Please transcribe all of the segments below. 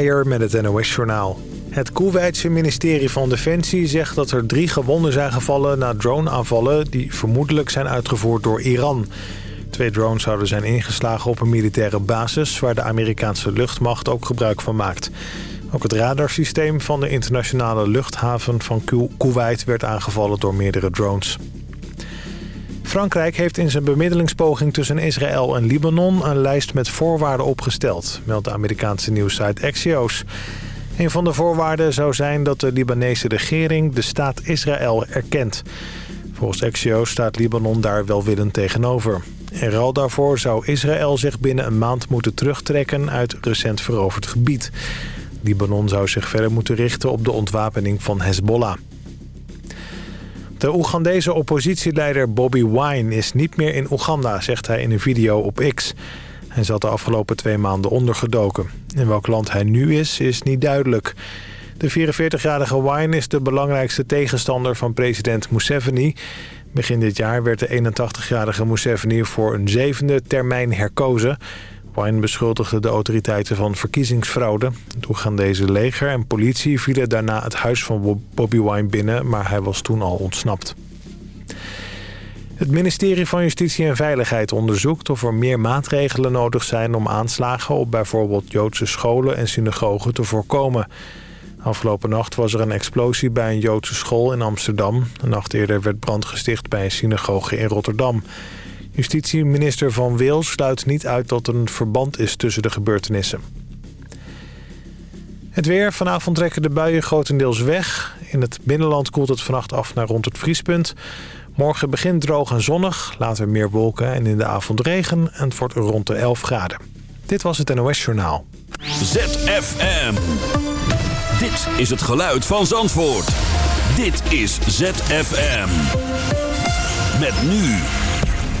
Meijer met het NOS-journaal. Het Koeweitse ministerie van Defensie zegt dat er drie gewonden zijn gevallen... na droneaanvallen die vermoedelijk zijn uitgevoerd door Iran. Twee drones zouden zijn ingeslagen op een militaire basis... waar de Amerikaanse luchtmacht ook gebruik van maakt. Ook het radarsysteem van de internationale luchthaven van Kuwait... werd aangevallen door meerdere drones. Frankrijk heeft in zijn bemiddelingspoging tussen Israël en Libanon... een lijst met voorwaarden opgesteld, meldt de Amerikaanse nieuwssite Axios. Een van de voorwaarden zou zijn dat de Libanese regering de staat Israël erkent. Volgens Axios staat Libanon daar welwillend tegenover. En ruil daarvoor zou Israël zich binnen een maand moeten terugtrekken uit recent veroverd gebied. Libanon zou zich verder moeten richten op de ontwapening van Hezbollah. De Oegandese oppositieleider Bobby Wine is niet meer in Oeganda, zegt hij in een video op X. Hij zat de afgelopen twee maanden ondergedoken. In welk land hij nu is, is niet duidelijk. De 44-jarige Wine is de belangrijkste tegenstander van president Museveni. Begin dit jaar werd de 81-jarige Museveni voor een zevende termijn herkozen. Wine beschuldigde de autoriteiten van verkiezingsfraude. Toen gaan deze leger en politie vielen daarna het huis van Bobby Wine binnen... maar hij was toen al ontsnapt. Het ministerie van Justitie en Veiligheid onderzoekt of er meer maatregelen nodig zijn... om aanslagen op bijvoorbeeld Joodse scholen en synagogen te voorkomen. Afgelopen nacht was er een explosie bij een Joodse school in Amsterdam. Een nacht eerder werd brand gesticht bij een synagoge in Rotterdam. Justitieminister Van Wil sluit niet uit dat er een verband is tussen de gebeurtenissen. Het weer. Vanavond trekken de buien grotendeels weg. In het binnenland koelt het vannacht af naar rond het vriespunt. Morgen begint droog en zonnig, later meer wolken en in de avond regen... en het wordt rond de 11 graden. Dit was het NOS Journaal. ZFM. Dit is het geluid van Zandvoort. Dit is ZFM. Met nu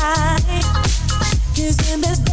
'Cause in this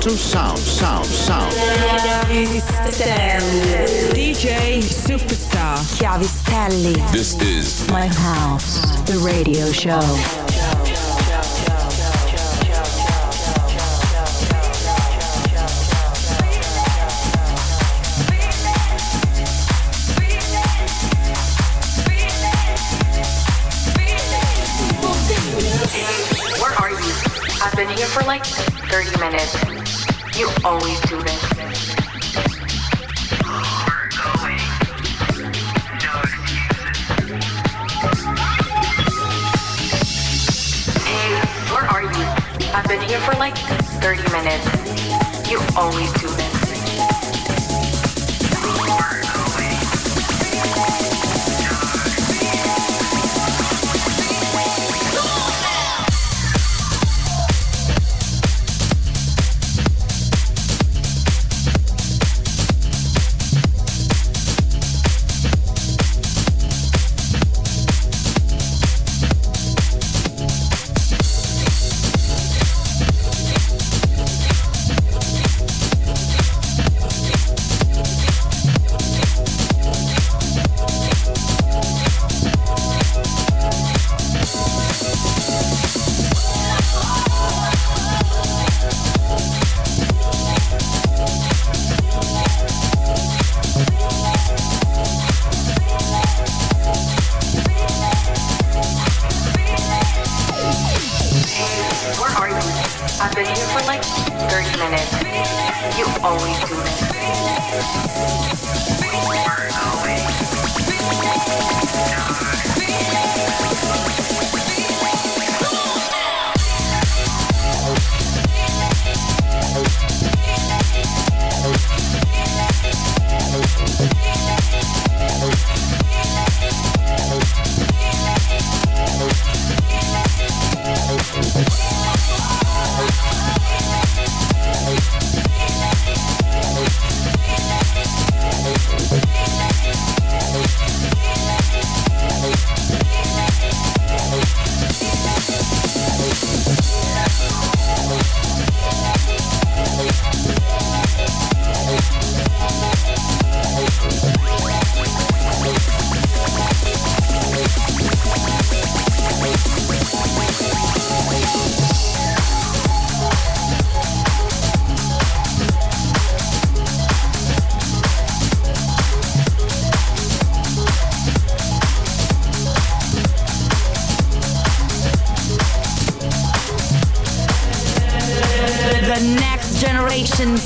to sound.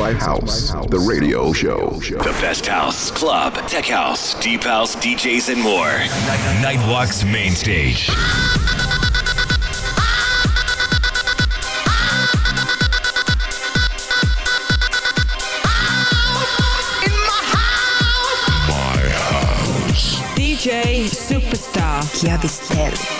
My house, the radio show. The best house, club, tech house, deep house, DJs, and more. Nightwalk's main stage. My house. DJ Superstar. Chiavistelli.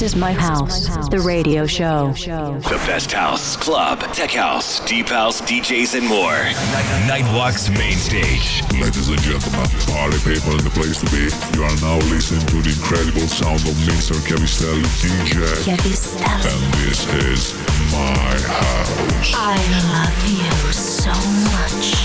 This is my house, the radio show. The best house, club, tech house, deep house, DJs, and more. Nightwalk's main stage. Ladies and gentlemen, party people in the place to be. You are now listening to the incredible sound of Mr. Chiavistelli DJ. Chiavistelli. And this is my house. I love you so much.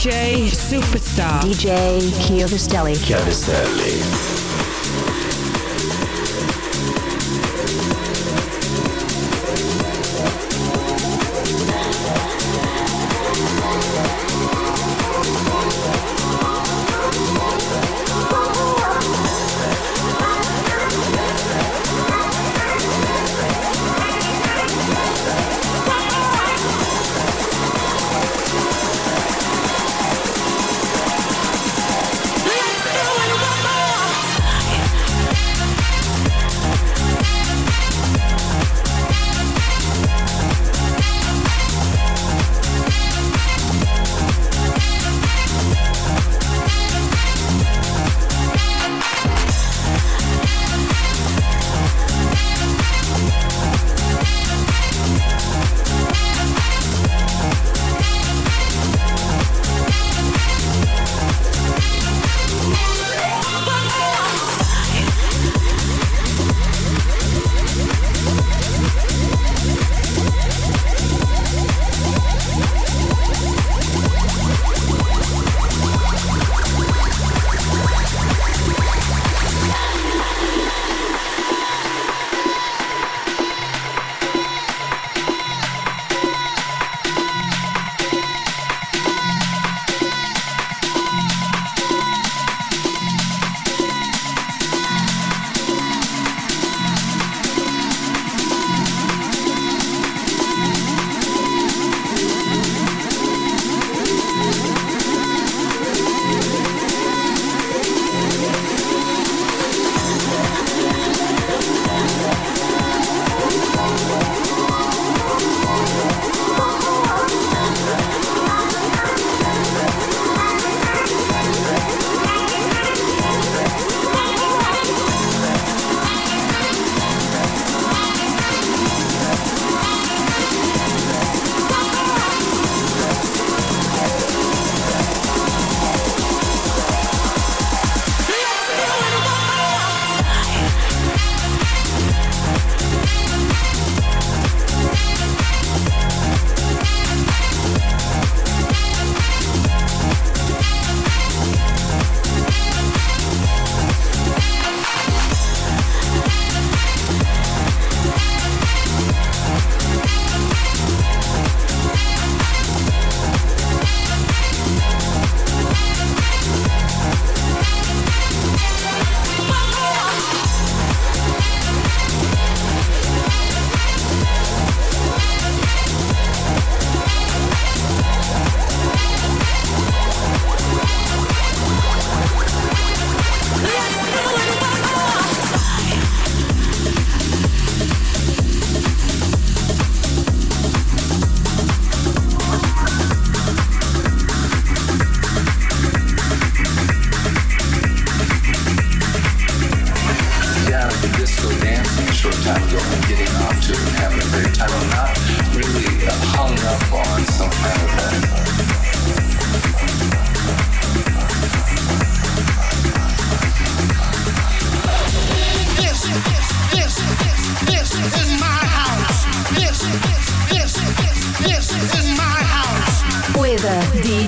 DJ Superstar. DJ Chiavistelli. Chiavistelli.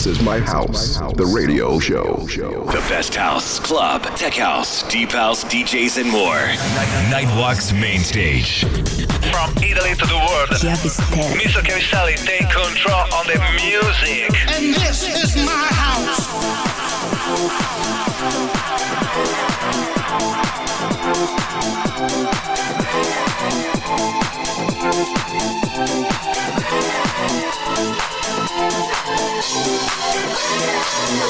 This is my house, the radio show. The best house, club, tech house, deep house, DJs, and more. Nightwalk's main stage. From Italy to the world, Mr. Chiavistelli take control on the music. And this is my house. No.